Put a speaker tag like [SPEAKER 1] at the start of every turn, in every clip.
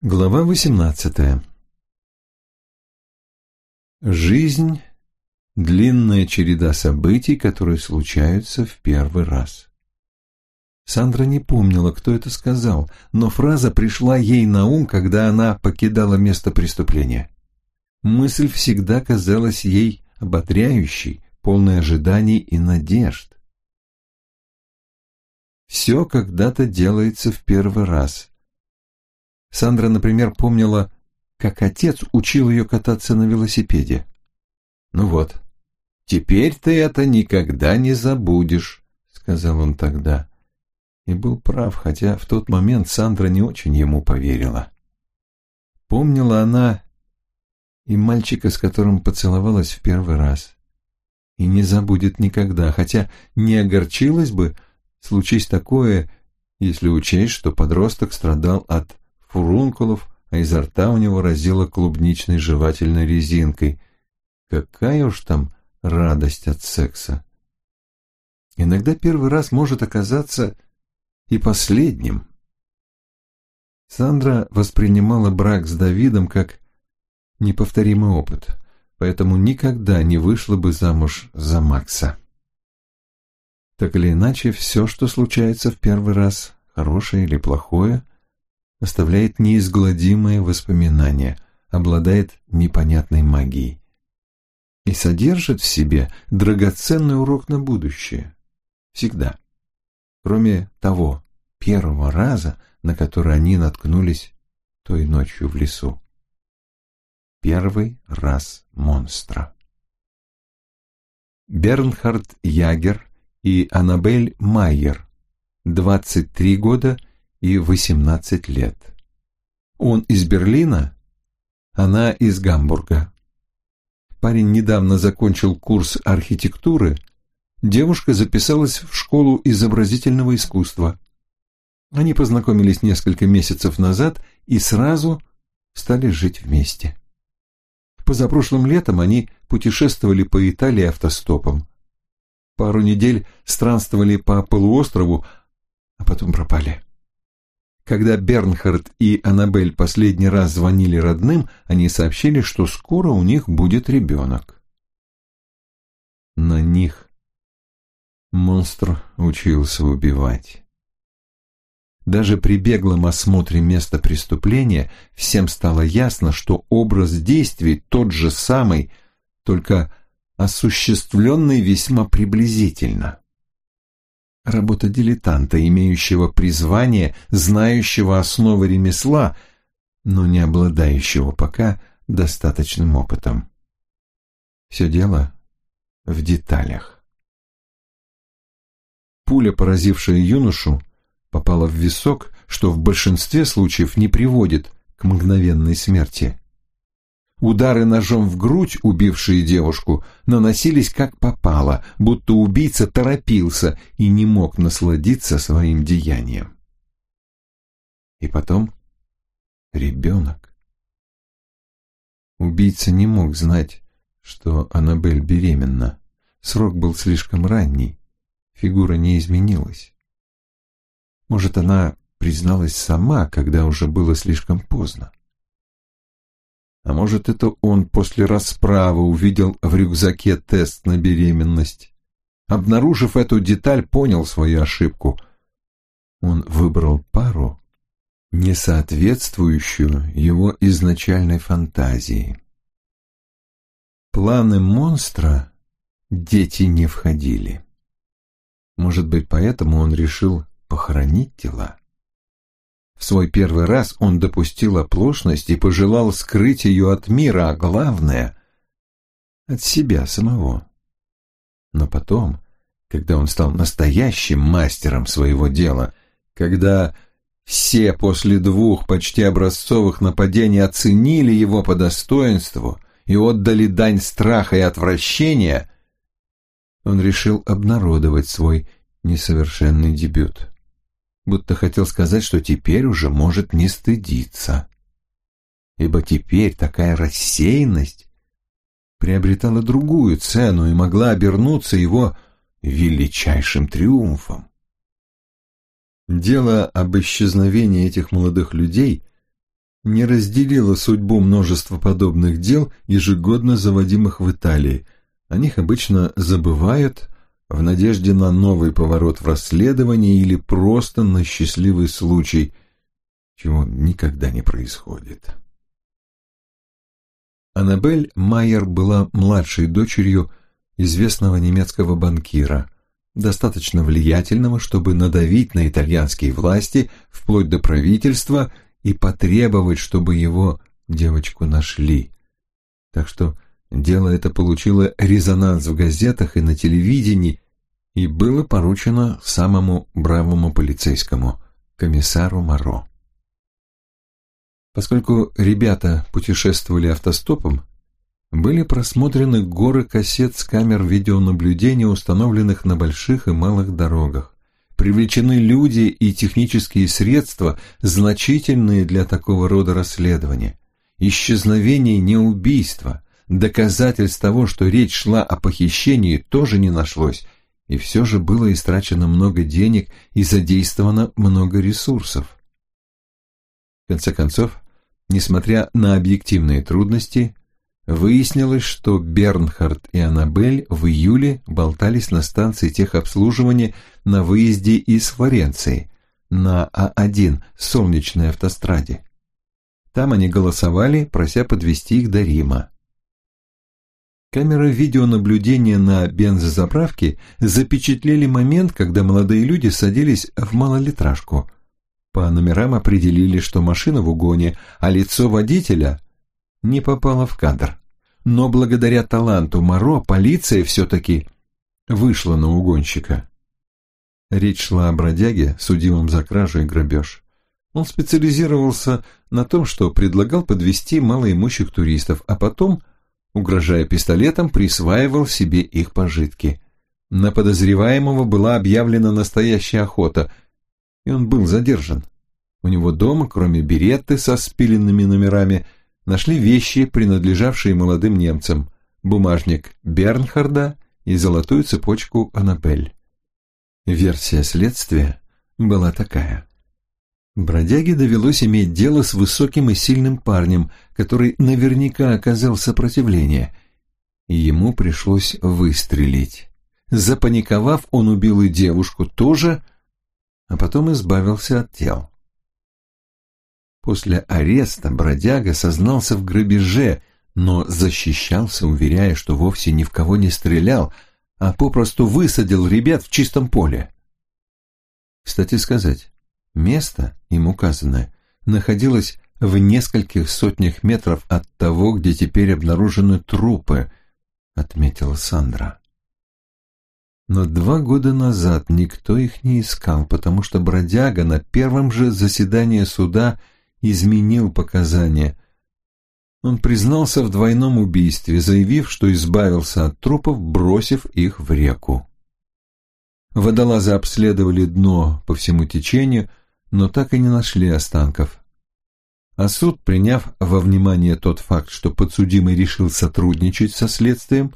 [SPEAKER 1] Глава 18 Жизнь — длинная череда событий, которые случаются в первый раз. Сандра не помнила, кто это сказал, но фраза пришла ей на ум, когда она покидала место преступления. Мысль всегда казалась ей ободряющей, полной ожиданий и надежд. Все когда-то делается в первый раз. Сандра, например, помнила, как отец учил ее кататься на велосипеде. «Ну вот, теперь ты это никогда не забудешь», — сказал он тогда. И был прав, хотя в тот момент Сандра не очень ему поверила. Помнила она и мальчика, с которым поцеловалась в первый раз. И не забудет никогда, хотя не огорчилась бы, случись такое, если учесть, что подросток страдал от фурункулов, а изо рта у него разило клубничной жевательной резинкой. Какая уж там радость от секса! Иногда первый раз может оказаться и последним. Сандра воспринимала брак с Давидом как неповторимый опыт, поэтому никогда не вышла бы замуж за Макса. Так или иначе, все, что случается в первый раз, хорошее или плохое, оставляет неизгладимые воспоминания, обладает непонятной магией и содержит в себе драгоценный урок на будущее. Всегда. Кроме того первого раза, на который они наткнулись той ночью в лесу. Первый раз монстра. Бернхард Ягер и Аннабель Майер, 23 года и 18 лет. Он из Берлина, она из Гамбурга. Парень недавно закончил курс архитектуры, девушка записалась в школу изобразительного искусства. Они познакомились несколько месяцев назад и сразу стали жить вместе. Позапрошлым летом они путешествовали по Италии автостопом. Пару недель странствовали по полуострову, а потом пропали. Когда Бернхард и Аннабель последний раз звонили родным, они сообщили, что скоро у них будет ребенок. На них монстр учился убивать. Даже при беглом осмотре места преступления всем стало ясно, что образ действий тот же самый, только осуществленный весьма приблизительно. Работа дилетанта, имеющего призвание, знающего основы ремесла, но не обладающего пока достаточным опытом. Все дело в деталях. Пуля, поразившая юношу, попала в висок, что в большинстве случаев не приводит к мгновенной смерти. Удары ножом в грудь, убившие девушку, наносились как попало, будто убийца торопился и не мог насладиться своим деянием. И потом ребенок. Убийца не мог знать, что Аннабель беременна. Срок был слишком ранний, фигура не изменилась. Может, она призналась сама, когда уже было слишком поздно. А может, это он после расправы увидел в рюкзаке тест на беременность. Обнаружив эту деталь, понял свою ошибку. Он выбрал пару, не соответствующую его изначальной фантазии. Планы монстра дети не входили. Может быть, поэтому он решил похоронить тела? В свой первый раз он допустил оплошность и пожелал скрыть ее от мира, а главное — от себя самого. Но потом, когда он стал настоящим мастером своего дела, когда все после двух почти образцовых нападений оценили его по достоинству и отдали дань страха и отвращения, он решил обнародовать свой несовершенный дебют будто хотел сказать, что теперь уже может не стыдиться. Ибо теперь такая рассеянность приобретала другую цену и могла обернуться его величайшим триумфом. Дело об исчезновении этих молодых людей не разделила судьбу множества подобных дел, ежегодно заводимых в Италии. О них обычно забывают в надежде на новый поворот в расследовании или просто на счастливый случай, чего никогда не происходит. Аннабель Майер была младшей дочерью известного немецкого банкира, достаточно влиятельного, чтобы надавить на итальянские власти вплоть до правительства и потребовать, чтобы его девочку нашли. Так что дело это получило резонанс в газетах и на телевидении и было поручено самому бравому полицейскому, комиссару Моро. Поскольку ребята путешествовали автостопом, были просмотрены горы кассет с камер видеонаблюдения, установленных на больших и малых дорогах. Привлечены люди и технические средства, значительные для такого рода расследования. Исчезновение не убийство. Доказательств того, что речь шла о похищении, тоже не нашлось, и все же было истрачено много денег и задействовано много ресурсов. В конце концов, несмотря на объективные трудности, Выяснилось, что Бернхард и Аннабель в июле болтались на станции техобслуживания на выезде из Флоренции на А1 солнечной автостраде. Там они голосовали, прося подвести их до Рима. Камеры видеонаблюдения на бензозаправке запечатлели момент, когда молодые люди садились в малолитражку. По номерам определили, что машина в угоне, а лицо водителя не попала в кадр. Но благодаря таланту Моро полиция все-таки вышла на угонщика. Речь шла о бродяге, судимом за кражу и грабеж. Он специализировался на том, что предлагал подвести малоимущих туристов, а потом, угрожая пистолетом, присваивал себе их пожитки. На подозреваемого была объявлена настоящая охота, и он был задержан. У него дома, кроме беретты со спиленными номерами, нашли вещи, принадлежавшие молодым немцам, бумажник Бернхарда и золотую цепочку Аннабель. Версия следствия была такая. Бродяге довелось иметь дело с высоким и сильным парнем, который наверняка оказал сопротивление, ему пришлось выстрелить. Запаниковав, он убил и девушку тоже, а потом избавился от тел. После ареста бродяга сознался в грабеже, но защищался, уверяя, что вовсе ни в кого не стрелял, а попросту высадил ребят в чистом поле. Кстати сказать, место, им указанное, находилось в нескольких сотнях метров от того, где теперь обнаружены трупы, отметила Сандра. Но два года назад никто их не искал, потому что бродяга на первом же заседании суда – изменил показания. Он признался в двойном убийстве, заявив, что избавился от трупов, бросив их в реку. Водолазы обследовали дно по всему течению, но так и не нашли останков. А суд, приняв во внимание тот факт, что подсудимый решил сотрудничать со следствием,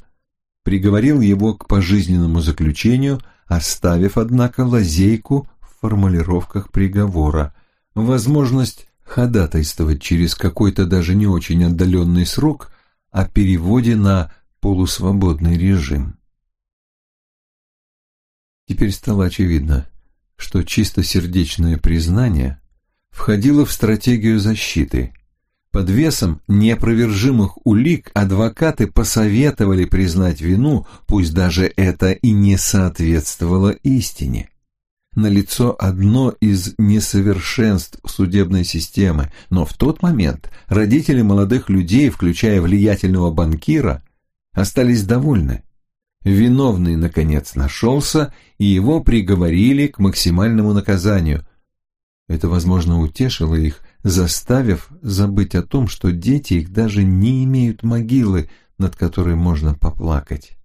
[SPEAKER 1] приговорил его к пожизненному заключению, оставив, однако, лазейку в формулировках приговора, возможность ходатайствовать через какой-то даже не очень отдаленный срок о переводе на полусвободный режим. Теперь стало очевидно, что чистосердечное признание входило в стратегию защиты. Под весом неопровержимых улик адвокаты посоветовали признать вину, пусть даже это и не соответствовало истине налицо одно из несовершенств судебной системы, но в тот момент родители молодых людей, включая влиятельного банкира, остались довольны. Виновный, наконец, нашелся, и его приговорили к максимальному наказанию. Это, возможно, утешило их, заставив забыть о том, что дети их даже не имеют могилы, над которой можно поплакать.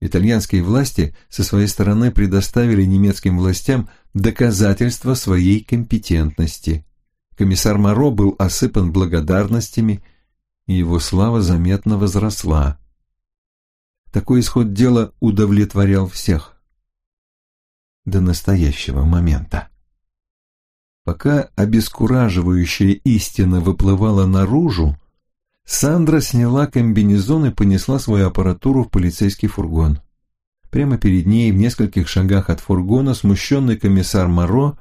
[SPEAKER 1] Итальянские власти со своей стороны предоставили немецким властям доказательства своей компетентности. Комиссар Моро был осыпан благодарностями, и его слава заметно возросла. Такой исход дела удовлетворял всех. До настоящего момента. Пока обескураживающая истина выплывала наружу, Сандра сняла комбинезон и понесла свою аппаратуру в полицейский фургон. Прямо перед ней, в нескольких шагах от фургона, смущенный комиссар Моро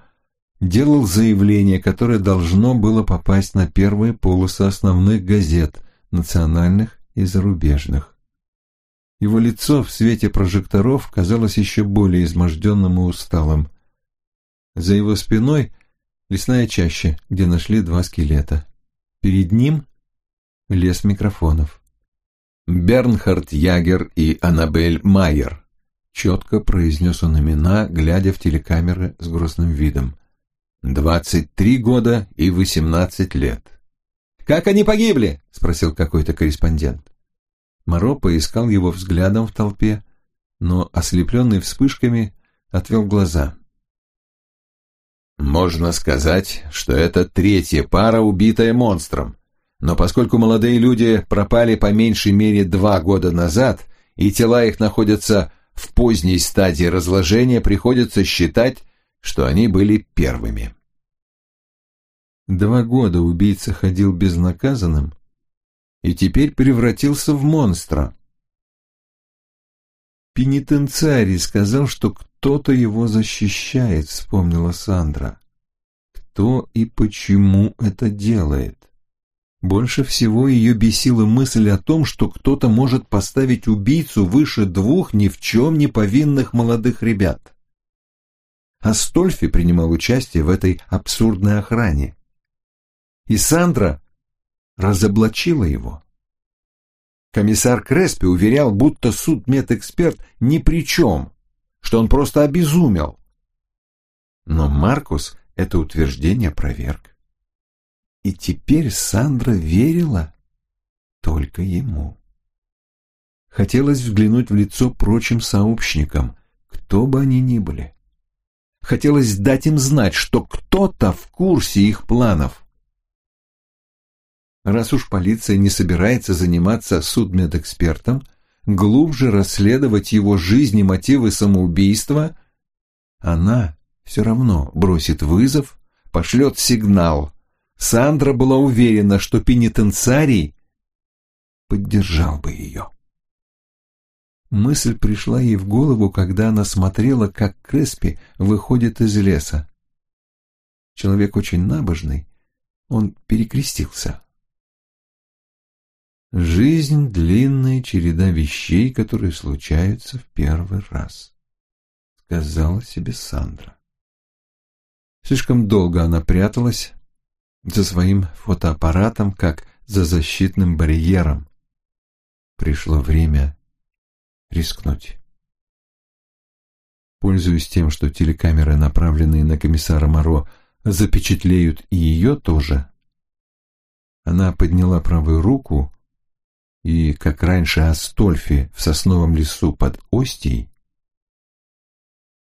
[SPEAKER 1] делал заявление, которое должно было попасть на первые полосы основных газет, национальных и зарубежных. Его лицо в свете прожекторов казалось еще более изможденным и усталым. За его спиной лесная чаща, где нашли два скелета. Перед ним лес микрофонов. Бернхард Ягер и Аннабель Майер. Четко произнес он имена, глядя в телекамеры с грустным видом. Двадцать три года и восемнадцать лет. «Как они погибли?» — спросил какой-то корреспондент. Моро поискал его взглядом в толпе, но, ослепленный вспышками, отвел глаза. «Можно сказать, что это третья пара, убитая монстром. Но поскольку молодые люди пропали по меньшей мере два года назад, и тела их находятся в поздней стадии разложения, приходится считать, что они были первыми. Два года убийца ходил безнаказанным и теперь превратился в монстра. Пенитенциарий сказал, что кто-то его защищает, вспомнила Сандра. Кто и почему это делает? Больше всего ее бесила мысль о том, что кто-то может поставить убийцу выше двух ни в чем не повинных молодых ребят. Астольфи принимал участие в этой абсурдной охране. И Сандра разоблачила его. Комиссар Креспи уверял, будто судмедэксперт ни при чем, что он просто обезумел. Но Маркус это утверждение проверг. И теперь Сандра верила только ему. Хотелось взглянуть в лицо прочим сообщникам, кто бы они ни были. Хотелось дать им знать, что кто-то в курсе их планов. Раз уж полиция не собирается заниматься судмедэкспертом, глубже расследовать его жизнь и мотивы самоубийства, она все равно бросит вызов, пошлет сигнал. Сандра была уверена, что пенитенциарий поддержал бы ее. Мысль пришла ей в голову, когда она смотрела, как Креспи выходит из леса. Человек очень набожный, он перекрестился. Жизнь — длинная череда вещей, которые случаются в первый раз, — сказала себе Сандра. Слишком долго она пряталась за своим фотоаппаратом, как за защитным барьером. Пришло время рискнуть. Пользуясь тем, что телекамеры, направленные на комиссара Моро, запечатлеют и ее тоже, она подняла правую руку и, как раньше Астольфи в сосновом лесу под Остией,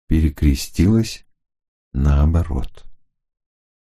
[SPEAKER 1] перекрестилась наоборот.